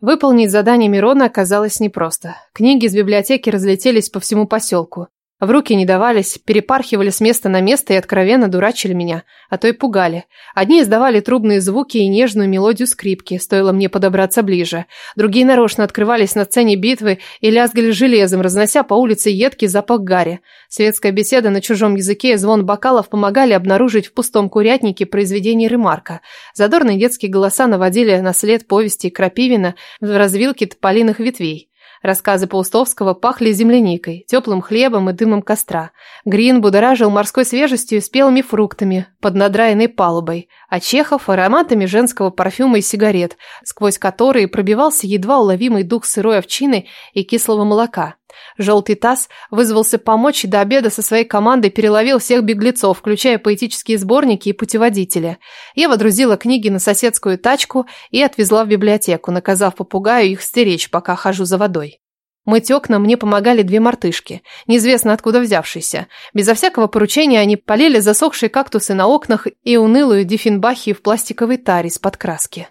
Выполнить задание Мирона оказалось непросто. Книги из библиотеки разлетелись по всему поселку. В руки не давались, перепархивали с места на место и откровенно дурачили меня, а то и пугали. Одни издавали трубные звуки и нежную мелодию скрипки, стоило мне подобраться ближе. Другие нарочно открывались на сцене битвы и лязгали железом, разнося по улице едкий запах гари. Светская беседа на чужом языке и звон бокалов помогали обнаружить в пустом курятнике произведение Ремарка. Задорные детские голоса наводили на след повести Крапивина в развилке тополиных ветвей. Рассказы Паустовского пахли земляникой, теплым хлебом и дымом костра. Грин будоражил морской свежестью и спелыми фруктами под надраенной палубой, а Чехов – ароматами женского парфюма и сигарет, сквозь которые пробивался едва уловимый дух сырой овчины и кислого молока. Желтый таз вызвался помочь и до обеда со своей командой переловил всех беглецов, включая поэтические сборники и путеводители. Я водрузила книги на соседскую тачку и отвезла в библиотеку, наказав попугаю их стеречь, пока хожу за водой. Мыть окна мне помогали две мартышки, неизвестно откуда взявшиеся. Безо всякого поручения они полили засохшие кактусы на окнах и унылую диффенбахи в пластиковой таре из-под краски.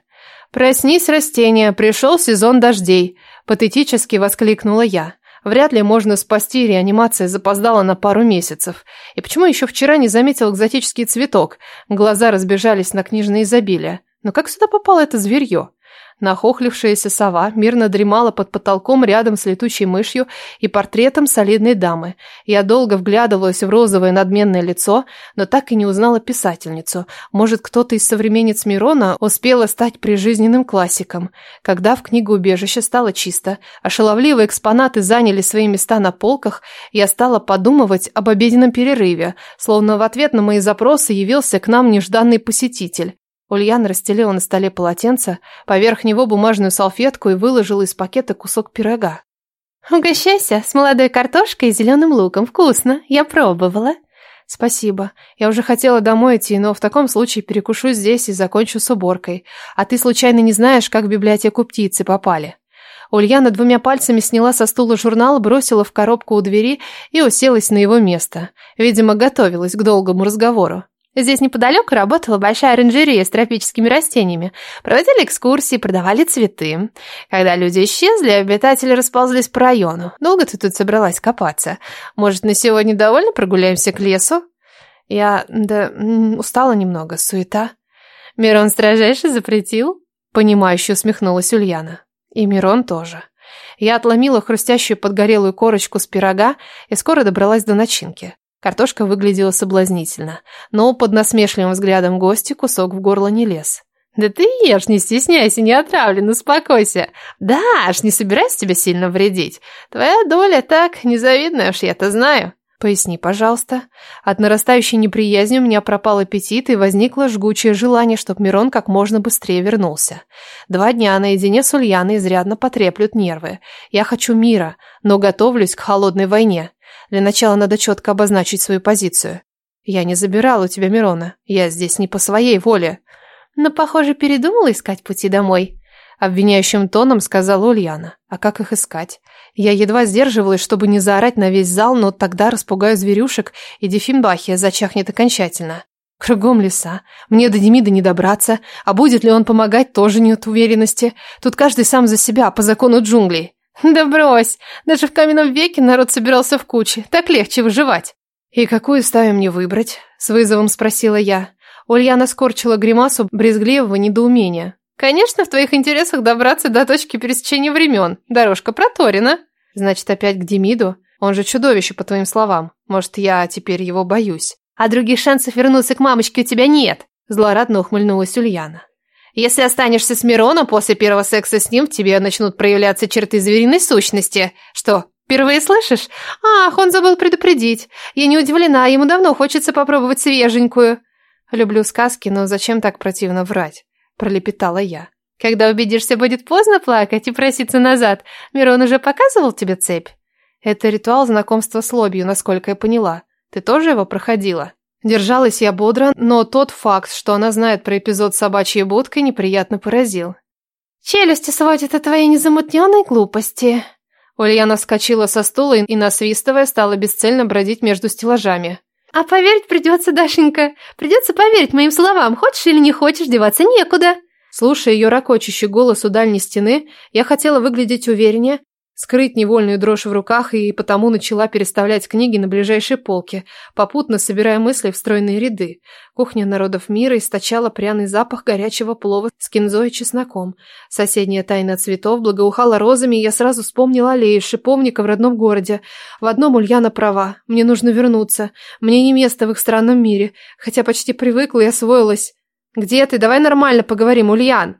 «Проснись, растение, пришел сезон дождей!» – патетически воскликнула я. Вряд ли можно спасти, реанимация запоздала на пару месяцев. И почему еще вчера не заметил экзотический цветок? Глаза разбежались на книжное изобилие. Но как сюда попало это зверье? Нахохлившаяся сова мирно дремала под потолком рядом с летучей мышью и портретом солидной дамы. Я долго вглядывалась в розовое надменное лицо, но так и не узнала писательницу. Может, кто-то из современниц Мирона успела стать прижизненным классиком. Когда в книгу убежища стало чисто, а шаловливые экспонаты заняли свои места на полках, я стала подумывать об обеденном перерыве, словно в ответ на мои запросы явился к нам нежданный посетитель. Ульян расстелила на столе полотенце, поверх него бумажную салфетку и выложила из пакета кусок пирога. «Угощайся, с молодой картошкой и зеленым луком. Вкусно, я пробовала». «Спасибо. Я уже хотела домой идти, но в таком случае перекушу здесь и закончу с уборкой. А ты случайно не знаешь, как в библиотеку птицы попали?» Ульяна двумя пальцами сняла со стула журнал, бросила в коробку у двери и уселась на его место. Видимо, готовилась к долгому разговору. Здесь неподалеку работала большая оранжерея с тропическими растениями. Проводили экскурсии, продавали цветы. Когда люди исчезли, обитатели расползлись по району. Долго ты тут собралась копаться? Может, на сегодня довольно прогуляемся к лесу? Я... да... устала немного, суета. Мирон строжайше запретил? Понимающе усмехнулась Ульяна. И Мирон тоже. Я отломила хрустящую подгорелую корочку с пирога и скоро добралась до начинки. Картошка выглядела соблазнительно, но под насмешливым взглядом гости кусок в горло не лез. «Да ты ешь, не стесняйся, не отравлен, ну, успокойся. Да, аж не собираюсь тебя сильно вредить. Твоя доля так незавидная уж, я-то знаю». «Поясни, пожалуйста». От нарастающей неприязни у меня пропал аппетит и возникло жгучее желание, чтобы Мирон как можно быстрее вернулся. Два дня наедине с Ульяной изрядно потреплют нервы. Я хочу мира, но готовлюсь к холодной войне. Для начала надо четко обозначить свою позицию. Я не забирал у тебя Мирона. Я здесь не по своей воле. Но, похоже, передумал искать пути домой. Обвиняющим тоном сказала Ульяна. А как их искать? Я едва сдерживалась, чтобы не заорать на весь зал, но тогда распугаю зверюшек, и Дефимбахия зачахнет окончательно. Кругом леса. Мне до Демида не добраться. А будет ли он помогать, тоже нет уверенности. Тут каждый сам за себя, по закону джунглей. «Да брось! Даже в каменном веке народ собирался в кучи, Так легче выживать». «И какую стаю мне выбрать?» – с вызовом спросила я. Ульяна скорчила гримасу брезгливого недоумения. «Конечно, в твоих интересах добраться до точки пересечения времен. Дорожка проторена». «Значит, опять к Демиду? Он же чудовище, по твоим словам. Может, я теперь его боюсь». «А других шансов вернуться к мамочке у тебя нет!» – злорадно ухмыльнулась Ульяна. Если останешься с смирона после первого секса с ним, в тебе начнут проявляться черты звериной сущности. Что, впервые слышишь? Ах, он забыл предупредить. Я не удивлена, ему давно хочется попробовать свеженькую. Люблю сказки, но зачем так противно врать? Пролепетала я. Когда убедишься, будет поздно плакать и проситься назад. Мирон уже показывал тебе цепь? Это ритуал знакомства с лобью, насколько я поняла. Ты тоже его проходила? Держалась я бодро, но тот факт, что она знает про эпизод собачьей будки, неприятно поразил. «Челюсти сводят от твоей незамутненной глупости!» Ульяна вскочила со стула и, насвистывая, стала бесцельно бродить между стеллажами. «А поверить придется, Дашенька. Придется поверить моим словам, хочешь или не хочешь, деваться некуда!» Слушая ее ракочущий голос у дальней стены, я хотела выглядеть увереннее, скрыть невольную дрожь в руках и потому начала переставлять книги на ближайшей полке, попутно собирая мысли в стройные ряды. Кухня народов мира источала пряный запах горячего плова с кинзой и чесноком. Соседняя тайна цветов благоухала розами, и я сразу вспомнила аллею шиповника в родном городе. В одном Ульяна права. Мне нужно вернуться. Мне не место в их странном мире. Хотя почти привыкла и освоилась. «Где ты? Давай нормально поговорим, Ульян!»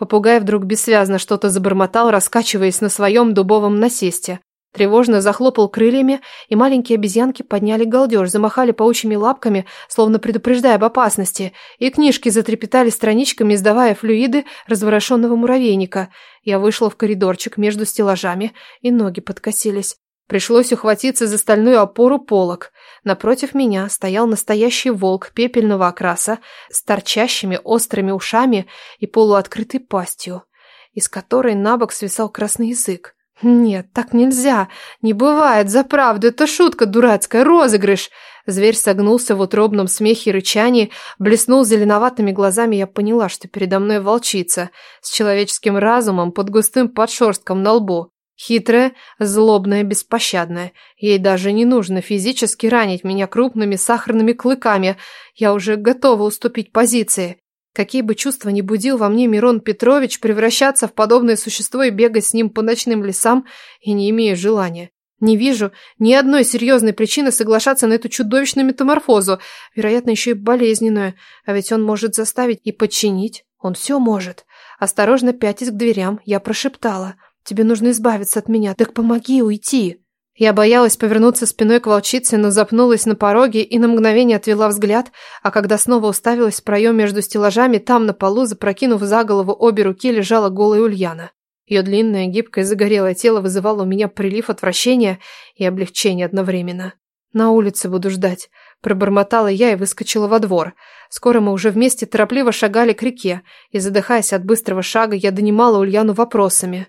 Попугай вдруг бессвязно что-то забормотал, раскачиваясь на своем дубовом насесте. Тревожно захлопал крыльями, и маленькие обезьянки подняли галдеж, замахали паучьими лапками, словно предупреждая об опасности, и книжки затрепетали страничками, издавая флюиды разворошенного муравейника. Я вышла в коридорчик между стеллажами, и ноги подкосились. Пришлось ухватиться за стальную опору полок. Напротив меня стоял настоящий волк пепельного окраса с торчащими острыми ушами и полуоткрытой пастью, из которой на бок свисал красный язык. «Нет, так нельзя! Не бывает, за правду, это шутка дурацкая, розыгрыш!» Зверь согнулся в утробном смехе и рычании, блеснул зеленоватыми глазами, я поняла, что передо мной волчица, с человеческим разумом, под густым подшерстком на лбу. Хитрая, злобная, беспощадная. Ей даже не нужно физически ранить меня крупными сахарными клыками. Я уже готова уступить позиции. Какие бы чувства ни будил во мне Мирон Петрович, превращаться в подобное существо и бегать с ним по ночным лесам и не имея желания. Не вижу ни одной серьезной причины соглашаться на эту чудовищную метаморфозу, вероятно, еще и болезненную, а ведь он может заставить и подчинить, он все может. Осторожно пятясь к дверям, я прошептала – Тебе нужно избавиться от меня, так помоги уйти!» Я боялась повернуться спиной к волчице, но запнулась на пороге и на мгновение отвела взгляд, а когда снова уставилась в проем между стеллажами, там на полу, запрокинув за голову обе руки, лежала голая Ульяна. Ее длинное, гибкое, загорелое тело вызывало у меня прилив отвращения и облегчения одновременно. «На улице буду ждать», – пробормотала я и выскочила во двор. Скоро мы уже вместе торопливо шагали к реке, и, задыхаясь от быстрого шага, я донимала Ульяну вопросами.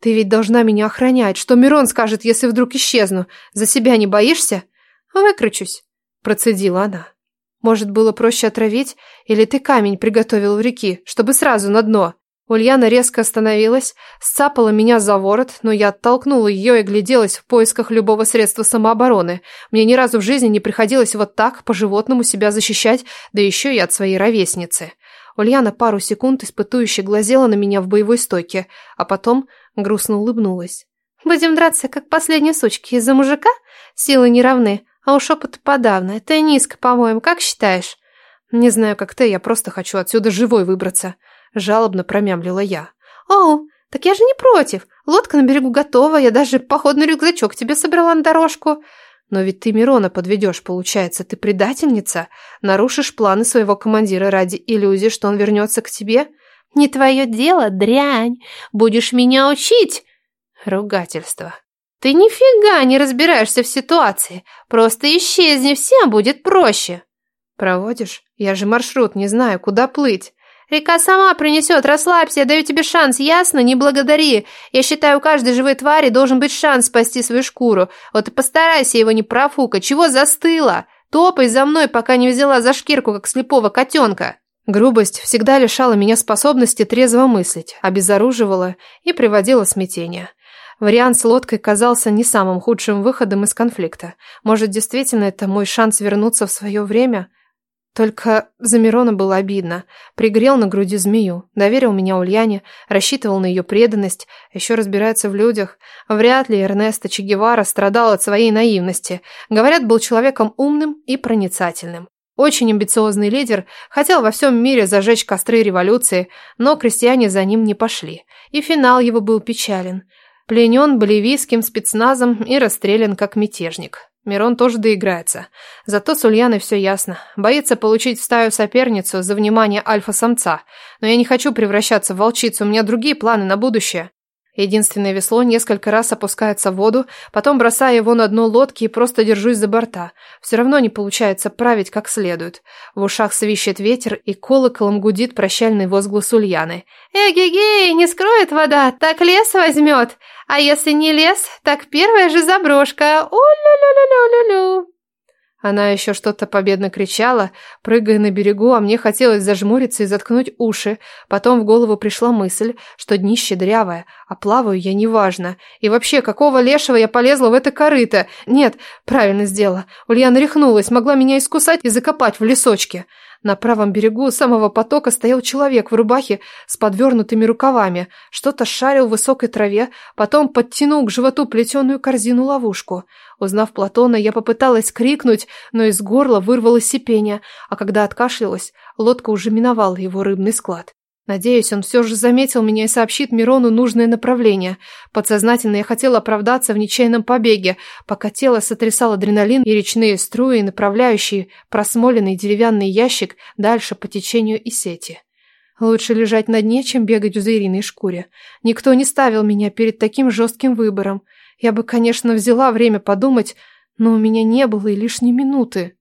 Ты ведь должна меня охранять. Что Мирон скажет, если вдруг исчезну? За себя не боишься? Выкручусь, процедила она. Может, было проще отравить? Или ты камень приготовил в реки, чтобы сразу на дно? Ульяна резко остановилась, сцапала меня за ворот, но я оттолкнула ее и гляделась в поисках любого средства самообороны. Мне ни разу в жизни не приходилось вот так по-животному себя защищать, да еще и от своей ровесницы. Ульяна пару секунд испытующе глазела на меня в боевой стойке, а потом грустно улыбнулась. «Будем драться, как последние сучки, из-за мужика? Силы не равны, а уж опыт подавно. Это низко, по-моему, как считаешь?» «Не знаю, как ты, я просто хочу отсюда живой выбраться», — жалобно промямлила я. «Оу, так я же не против. Лодка на берегу готова, я даже походный рюкзачок тебе собрала на дорожку». Но ведь ты Мирона подведешь, получается. Ты предательница? Нарушишь планы своего командира ради иллюзии, что он вернется к тебе? Не твое дело, дрянь. Будешь меня учить? Ругательство. Ты нифига не разбираешься в ситуации. Просто исчезни, всем будет проще. Проводишь? Я же маршрут не знаю, куда плыть. Река сама принесет, расслабься, я даю тебе шанс, ясно? Не благодари. Я считаю, у каждой живой твари должен быть шанс спасти свою шкуру. Вот и постарайся его не профукать. Чего застыла? Топай за мной, пока не взяла за шкирку, как слепого котенка. Грубость всегда лишала меня способности трезво мыслить, обезоруживала и приводила смятение. Вариант с лодкой казался не самым худшим выходом из конфликта. Может, действительно, это мой шанс вернуться в свое время – только за Мирона было обидно. Пригрел на груди змею, доверил меня Ульяне, рассчитывал на ее преданность, еще разбирается в людях. Вряд ли Эрнесто Че Гевара страдал от своей наивности. Говорят, был человеком умным и проницательным. Очень амбициозный лидер, хотел во всем мире зажечь костры революции, но крестьяне за ним не пошли. И финал его был печален. Пленен боливийским спецназом и расстрелян как мятежник. Мирон тоже доиграется. Зато с Ульяной все ясно. Боится получить в стаю соперницу за внимание альфа-самца. Но я не хочу превращаться в волчицу, у меня другие планы на будущее. Единственное весло несколько раз опускается в воду, потом бросая его на дно лодки и просто держусь за борта. Все равно не получается править как следует. В ушах свищет ветер, и колоколом гудит прощальный возглас Ульяны. «Эгегей, не скроет вода, так лес возьмет! А если не лес, так первая же заброшка! У-лю-лю-лю-лю-лю-лю!» Она еще что-то победно кричала, прыгая на берегу, а мне хотелось зажмуриться и заткнуть уши. Потом в голову пришла мысль, что днище дрявое, а плаваю я неважно. И вообще, какого лешего я полезла в это корыто? Нет, правильно сделала. Ульяна рехнулась, могла меня искусать и закопать в лесочке. На правом берегу самого потока стоял человек в рубахе с подвернутыми рукавами, что-то шарил в высокой траве, потом подтянул к животу плетеную корзину-ловушку. Узнав Платона, я попыталась крикнуть, но из горла вырвалось сипение, а когда откашлялась, лодка уже миновала его рыбный склад. Надеюсь, он все же заметил меня и сообщит Мирону нужное направление. Подсознательно я хотела оправдаться в нечаянном побеге, пока тело сотрясал адреналин и речные струи, направляющие просмоленный деревянный ящик дальше по течению и сети. Лучше лежать на дне, чем бегать в звериной шкуре. Никто не ставил меня перед таким жестким выбором. Я бы, конечно, взяла время подумать, но у меня не было и лишней минуты.